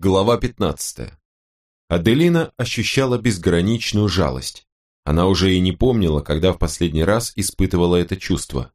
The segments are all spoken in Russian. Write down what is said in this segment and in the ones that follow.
Глава 15. Аделина ощущала безграничную жалость. Она уже и не помнила, когда в последний раз испытывала это чувство.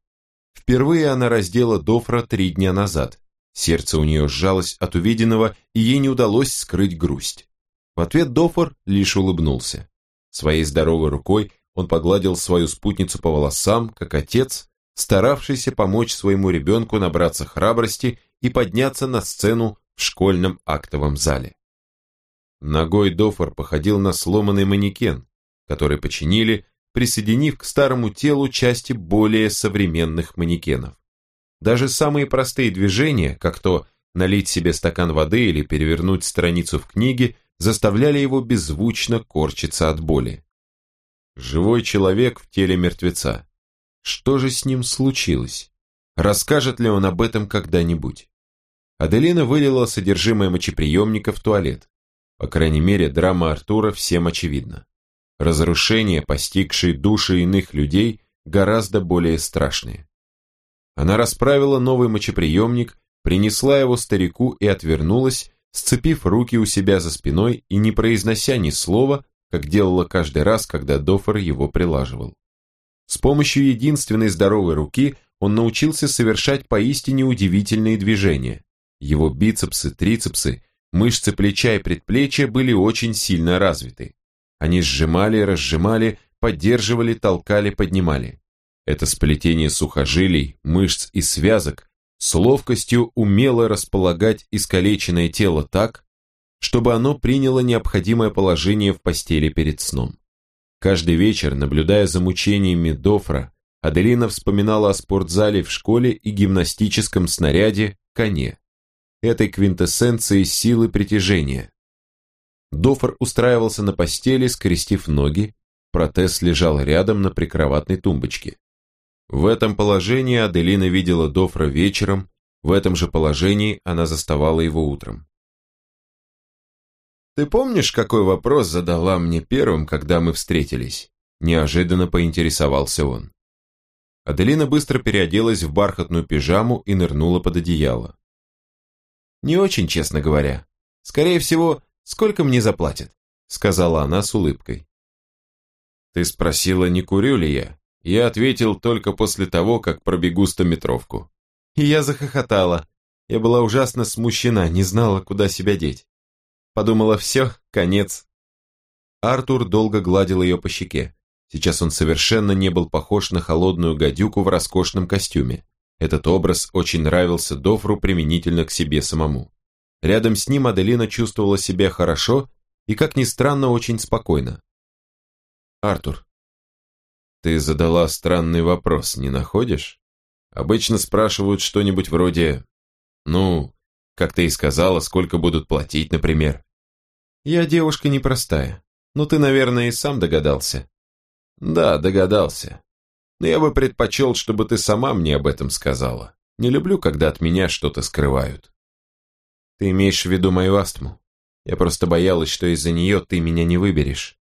Впервые она раздела Дофра три дня назад. Сердце у нее сжалось от увиденного, и ей не удалось скрыть грусть. В ответ Дофор лишь улыбнулся. Своей здоровой рукой он погладил свою спутницу по волосам, как отец, старавшийся помочь своему ребенку набраться храбрости и подняться на сцену в школьном актовом зале. Ногой Дофор походил на сломанный манекен, который починили, присоединив к старому телу части более современных манекенов. Даже самые простые движения, как то налить себе стакан воды или перевернуть страницу в книге, заставляли его беззвучно корчиться от боли. Живой человек в теле мертвеца. Что же с ним случилось? Расскажет ли он об этом когда-нибудь? Аделина вылила содержимое мочеприемника в туалет. По крайней мере, драма Артура всем очевидна. Разрушения, постигшие души иных людей, гораздо более страшные. Она расправила новый мочеприемник, принесла его старику и отвернулась, сцепив руки у себя за спиной и не произнося ни слова, как делала каждый раз, когда Дофор его прилаживал. С помощью единственной здоровой руки он научился совершать поистине удивительные движения. Его бицепсы, трицепсы, мышцы плеча и предплечья были очень сильно развиты. Они сжимали, разжимали, поддерживали, толкали, поднимали. Это сплетение сухожилий, мышц и связок с ловкостью умело располагать искалеченное тело так, чтобы оно приняло необходимое положение в постели перед сном. Каждый вечер, наблюдая за мучениями Дофра, Аделина вспоминала о спортзале в школе и гимнастическом снаряде «Коне», этой квинтэссенции силы притяжения. Дофор устраивался на постели, скрестив ноги, протез лежал рядом на прикроватной тумбочке. В этом положении Аделина видела Дофра вечером, в этом же положении она заставала его утром. «Ты помнишь, какой вопрос задала мне первым, когда мы встретились?» Неожиданно поинтересовался он. Аделина быстро переоделась в бархатную пижаму и нырнула под одеяло. Не очень, честно говоря. Скорее всего, сколько мне заплатят?» Сказала она с улыбкой. «Ты спросила, не курю ли я?» Я ответил только после того, как пробегу стометровку. И я захохотала. Я была ужасно смущена, не знала, куда себя деть. Подумала, все, конец. Артур долго гладил ее по щеке. Сейчас он совершенно не был похож на холодную гадюку в роскошном костюме. Этот образ очень нравился Дофру применительно к себе самому. Рядом с ним Аделина чувствовала себя хорошо и, как ни странно, очень спокойно. «Артур, ты задала странный вопрос, не находишь? Обычно спрашивают что-нибудь вроде «Ну, как ты и сказала, сколько будут платить, например?» «Я девушка непростая, но ты, наверное, и сам догадался». «Да, догадался но я бы предпочел, чтобы ты сама мне об этом сказала. Не люблю, когда от меня что-то скрывают. Ты имеешь в виду мою астму? Я просто боялась, что из-за нее ты меня не выберешь.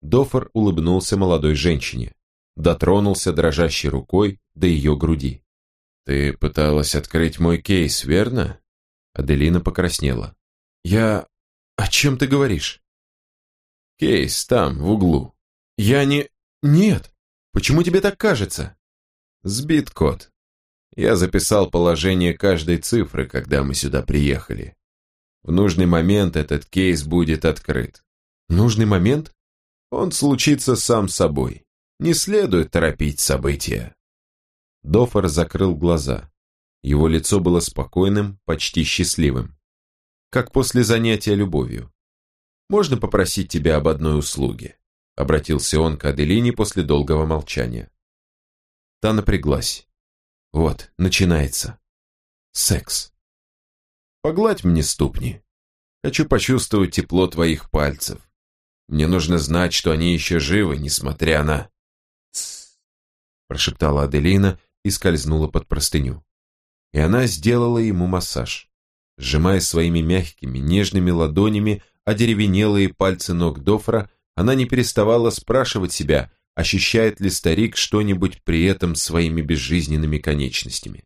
Дофор улыбнулся молодой женщине, дотронулся дрожащей рукой до ее груди. «Ты пыталась открыть мой кейс, верно?» Аделина покраснела. «Я... О чем ты говоришь?» «Кейс там, в углу». «Я не... Нет!» Почему тебе так кажется? Сбит код. Я записал положение каждой цифры, когда мы сюда приехали. В нужный момент этот кейс будет открыт. Нужный момент? Он случится сам собой. Не следует торопить события. Дофор закрыл глаза. Его лицо было спокойным, почти счастливым. Как после занятия любовью. Можно попросить тебя об одной услуге? Обратился он к Аделине после долгого молчания. Та напряглась. Вот, начинается. Секс. Погладь мне ступни. Хочу почувствовать тепло твоих пальцев. Мне нужно знать, что они еще живы, несмотря на... Тссс, прошептала Аделина и скользнула под простыню. И она сделала ему массаж. Сжимая своими мягкими, нежными ладонями одеревенелые пальцы ног Дофра, она не переставала спрашивать себя, ощущает ли старик что-нибудь при этом своими безжизненными конечностями.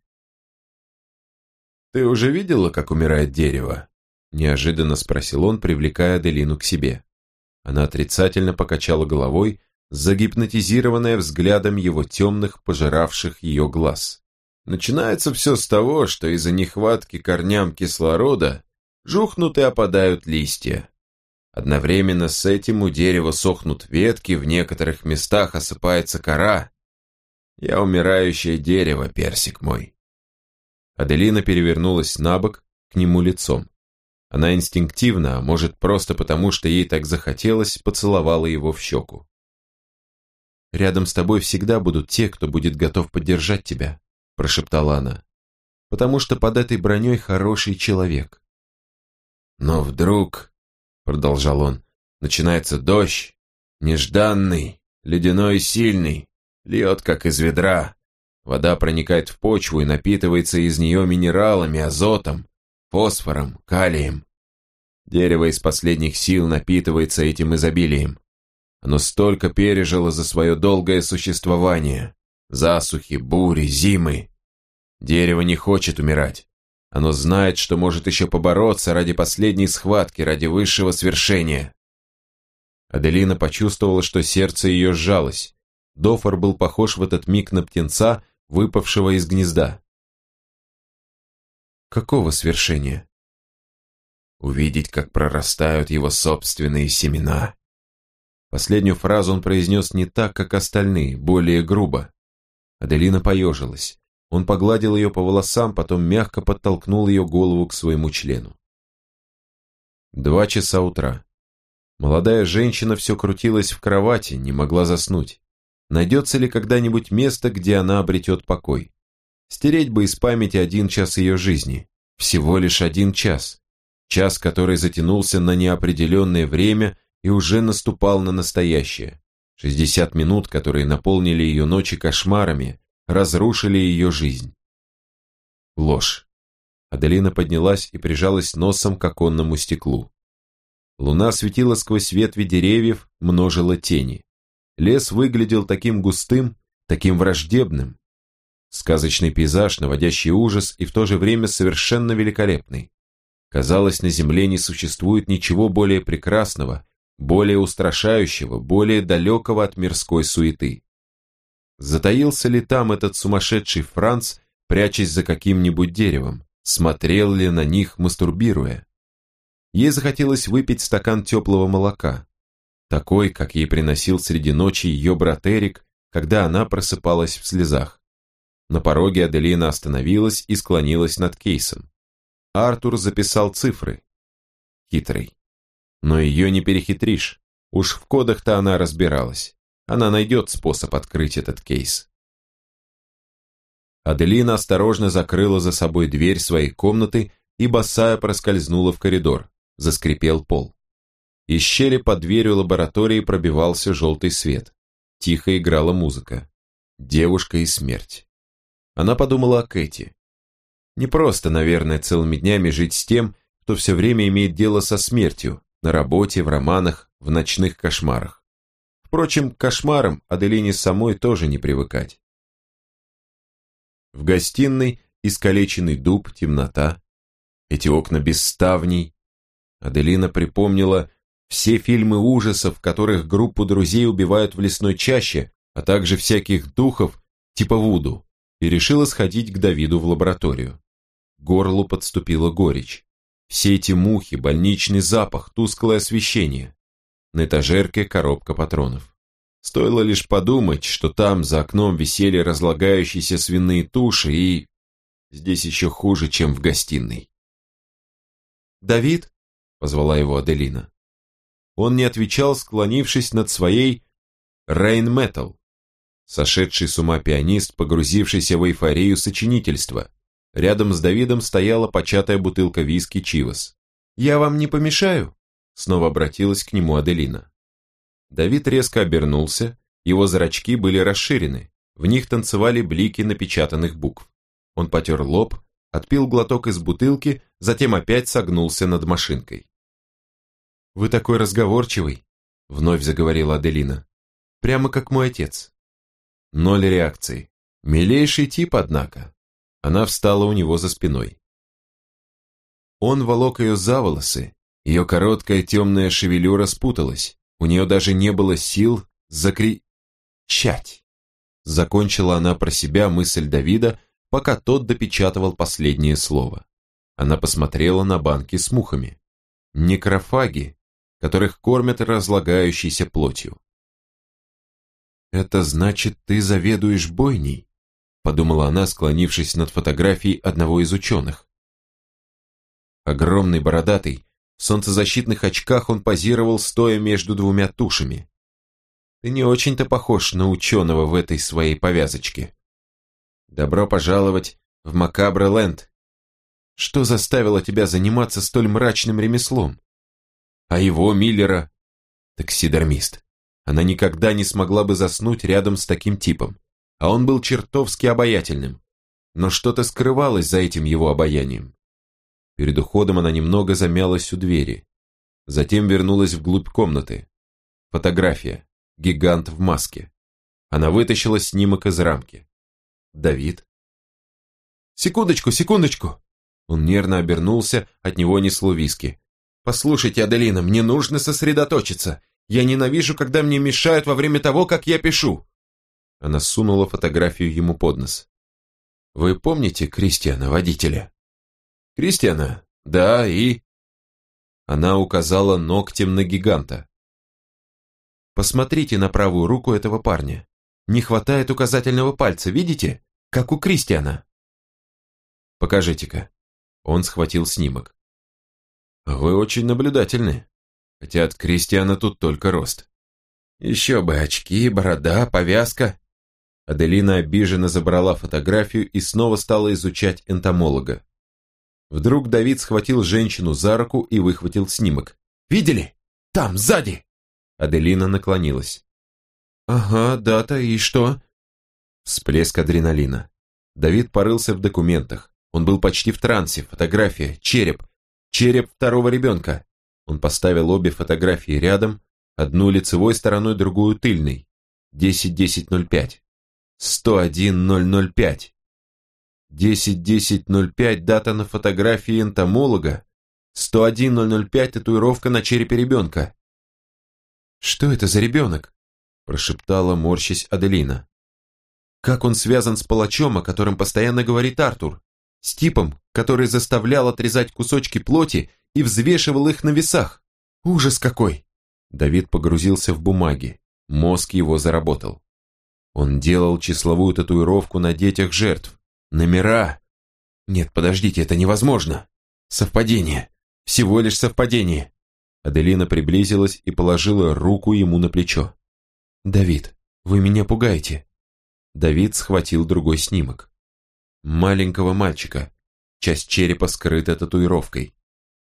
«Ты уже видела, как умирает дерево?» Неожиданно спросил он, привлекая Аделину к себе. Она отрицательно покачала головой, загипнотизированная взглядом его темных, пожиравших ее глаз. Начинается все с того, что из-за нехватки корням кислорода жухнут и опадают листья. Одновременно с этим у дерева сохнут ветки, в некоторых местах осыпается кора. Я умирающее дерево, персик мой. Аделина перевернулась на бок к нему лицом. Она инстинктивно, а может просто потому, что ей так захотелось, поцеловала его в щеку. «Рядом с тобой всегда будут те, кто будет готов поддержать тебя», прошептала она, «потому что под этой броней хороший человек». «Но вдруг», продолжал он, начинается дождь, нежданный, ледяной и сильный, льет как из ведра, вода проникает в почву и напитывается из нее минералами, азотом, фосфором, калием. Дерево из последних сил напитывается этим изобилием. Оно столько пережило за свое долгое существование. Засухи, бури, зимы. Дерево не хочет умирать. Оно знает, что может еще побороться ради последней схватки, ради высшего свершения. Аделина почувствовала, что сердце ее сжалось. Дофор был похож в этот миг на птенца, выпавшего из гнезда. Какого свершения? Увидеть, как прорастают его собственные семена. Последнюю фразу он произнес не так, как остальные, более грубо. Аделина поежилась. Он погладил ее по волосам, потом мягко подтолкнул ее голову к своему члену. Два часа утра. Молодая женщина все крутилась в кровати, не могла заснуть. Найдется ли когда-нибудь место, где она обретет покой? Стереть бы из памяти один час ее жизни. Всего лишь один час. Час, который затянулся на неопределенное время и уже наступал на настоящее. 60 минут, которые наполнили ее ночи кошмарами, разрушили ее жизнь. Ложь. Аделина поднялась и прижалась носом к оконному стеклу. Луна светила сквозь ветви деревьев, множила тени. Лес выглядел таким густым, таким враждебным, Сказочный пейзаж, наводящий ужас и в то же время совершенно великолепный. Казалось, на земле не существует ничего более прекрасного, более устрашающего, более далекого от мирской суеты. Затаился ли там этот сумасшедший Франц, прячась за каким-нибудь деревом? Смотрел ли на них, мастурбируя? Ей захотелось выпить стакан теплого молока, такой, как ей приносил среди ночи ее брат Эрик, когда она просыпалась в слезах. На пороге Аделина остановилась и склонилась над кейсом. Артур записал цифры. Хитрый. Но ее не перехитришь. Уж в кодах-то она разбиралась. Она найдет способ открыть этот кейс. Аделина осторожно закрыла за собой дверь своей комнаты и босая проскользнула в коридор. Заскрипел пол. Из щели под дверью лаборатории пробивался желтый свет. Тихо играла музыка. Девушка и смерть. Она подумала о Кэти. Не просто, наверное, целыми днями жить с тем, кто все время имеет дело со смертью, на работе, в романах, в ночных кошмарах. Впрочем, к кошмарам Аделине самой тоже не привыкать. В гостиной искалеченный дуб, темнота, эти окна без ставней. Аделина припомнила все фильмы ужасов, в которых группу друзей убивают в лесной чаще, а также всяких духов типа Вуду и решила сходить к Давиду в лабораторию. горлу подступила горечь. Все эти мухи, больничный запах, тусклое освещение. На этажерке коробка патронов. Стоило лишь подумать, что там за окном висели разлагающиеся свиные туши и... Здесь еще хуже, чем в гостиной. «Давид?» — позвала его Аделина. Он не отвечал, склонившись над своей «Рейн Метал», Сошедший с ума пианист, погрузившийся в эйфорию сочинительства. Рядом с Давидом стояла початая бутылка виски Чивас. «Я вам не помешаю?» Снова обратилась к нему Аделина. Давид резко обернулся, его зрачки были расширены, в них танцевали блики напечатанных букв. Он потер лоб, отпил глоток из бутылки, затем опять согнулся над машинкой. «Вы такой разговорчивый», — вновь заговорила Аделина. «Прямо как мой отец. Ноль реакции. Милейший тип, однако. Она встала у него за спиной. Он волок ее за волосы, ее короткая темная шевелюра спуталась, у нее даже не было сил закричать. Закончила она про себя мысль Давида, пока тот допечатывал последнее слово. Она посмотрела на банки с мухами. Некрофаги, которых кормят разлагающейся плотью. «Это значит, ты заведуешь бойней?» подумала она, склонившись над фотографией одного из ученых. Огромный бородатый, в солнцезащитных очках он позировал, стоя между двумя тушами. Ты не очень-то похож на ученого в этой своей повязочке. Добро пожаловать в Макабра-Ленд. Что заставило тебя заниматься столь мрачным ремеслом? А его, Миллера, таксидермист. Она никогда не смогла бы заснуть рядом с таким типом, а он был чертовски обаятельным. Но что-то скрывалось за этим его обаянием. Перед уходом она немного замялась у двери. Затем вернулась вглубь комнаты. Фотография. Гигант в маске. Она вытащила снимок из рамки. Давид. «Секундочку, секундочку!» Он нервно обернулся, от него несло виски. «Послушайте, Аделина, мне нужно сосредоточиться. Я ненавижу, когда мне мешают во время того, как я пишу». Она сунула фотографию ему под нос. «Вы помните Кристиана, водителя?» «Кристиана? Да, и...» Она указала ногтем на гиганта. Посмотрите на правую руку этого парня. Не хватает указательного пальца, видите? Как у Кристиана. Покажите-ка. Он схватил снимок. Вы очень наблюдательны. Хотя от Кристиана тут только рост. Еще бы очки, борода, повязка. Аделина обиженно забрала фотографию и снова стала изучать энтомолога. Вдруг Давид схватил женщину за руку и выхватил снимок. «Видели? Там, сзади!» Аделина наклонилась. «Ага, дата, и что?» Всплеск адреналина. Давид порылся в документах. Он был почти в трансе. Фотография, череп. Череп второго ребенка. Он поставил обе фотографии рядом, одну лицевой стороной, другую тыльной. 10-10-05. 101-005. 10-10-05 дата на фотографии энтомолога. 101-005 татуировка на черепе ребенка. «Что это за ребенок?» прошептала, морщась Аделина. «Как он связан с палачом, о котором постоянно говорит Артур? С типом, который заставлял отрезать кусочки плоти и взвешивал их на весах? Ужас какой!» Давид погрузился в бумаги. Мозг его заработал. Он делал числовую татуировку на детях жертв. Номера. Нет, подождите, это невозможно. Совпадение. Всего лишь совпадение. Аделина приблизилась и положила руку ему на плечо. «Давид, вы меня пугаете». Давид схватил другой снимок. Маленького мальчика. Часть черепа скрыта татуировкой.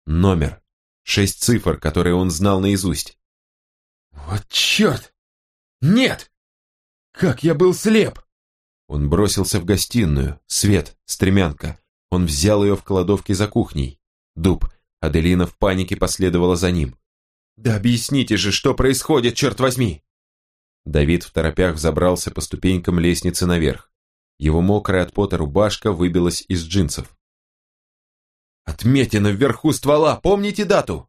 Номер. Шесть цифр, которые он знал наизусть. «Вот черт! Нет! Как я был слеп!» Он бросился в гостиную. Свет, стремянка. Он взял ее в кладовке за кухней. Дуб, Аделина в панике последовала за ним. «Да объясните же, что происходит, черт возьми!» Давид в торопях забрался по ступенькам лестницы наверх. Его мокрая от пота рубашка выбилась из джинсов. «Отметина вверху ствола, помните дату?»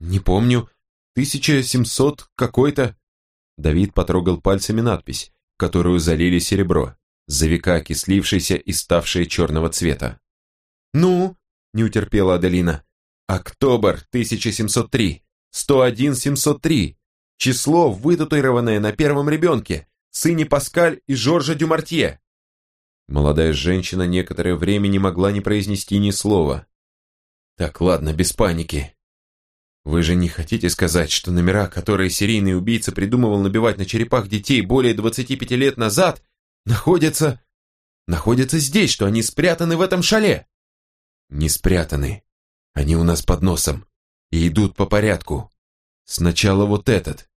«Не помню. 1700 какой-то...» Давид потрогал пальцами надпись, которую залили серебро, за века окислившееся и ставшее черного цвета. «Ну?» – не утерпела Аделина. Октобер 1703, 101-703. Число, вытатуированное на первом ребенке, сыне Паскаль и Жоржа Дюмартье. Молодая женщина некоторое время не могла не произнести ни слова. Так, ладно, без паники. Вы же не хотите сказать, что номера, которые серийный убийца придумывал набивать на черепах детей более 25 лет назад, находятся... находятся здесь, что они спрятаны в этом шале? Не спрятаны. Они у нас под носом и идут по порядку. Сначала вот этот.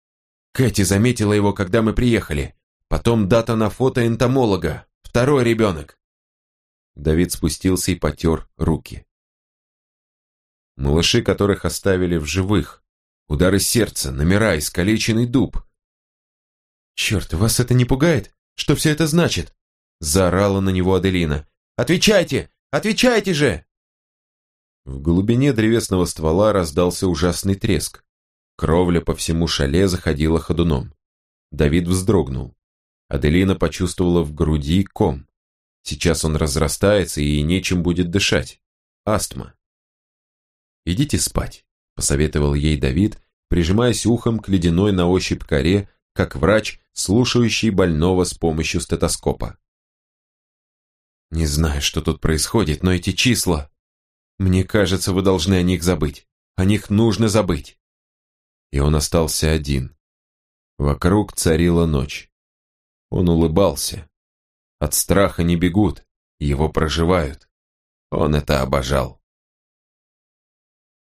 Кэти заметила его, когда мы приехали. Потом дата на фото энтомолога. Второй ребенок. Давид спустился и потер руки. Малыши, которых оставили в живых. Удары сердца, номера, искалеченный дуб. «Черт, вас это не пугает? Что все это значит?» Заорала на него Аделина. «Отвечайте! Отвечайте же!» В глубине древесного ствола раздался ужасный треск. Кровля по всему шале заходила ходуном. Давид вздрогнул. Аделина почувствовала в груди ком. Сейчас он разрастается и нечем будет дышать. Астма. «Идите спать», – посоветовал ей Давид, прижимаясь ухом к ледяной на ощупь коре, как врач, слушающий больного с помощью стетоскопа. «Не знаю, что тут происходит, но эти числа...» Мне кажется, вы должны о них забыть. О них нужно забыть. И он остался один. Вокруг царила ночь. Он улыбался. От страха не бегут, его проживают. Он это обожал.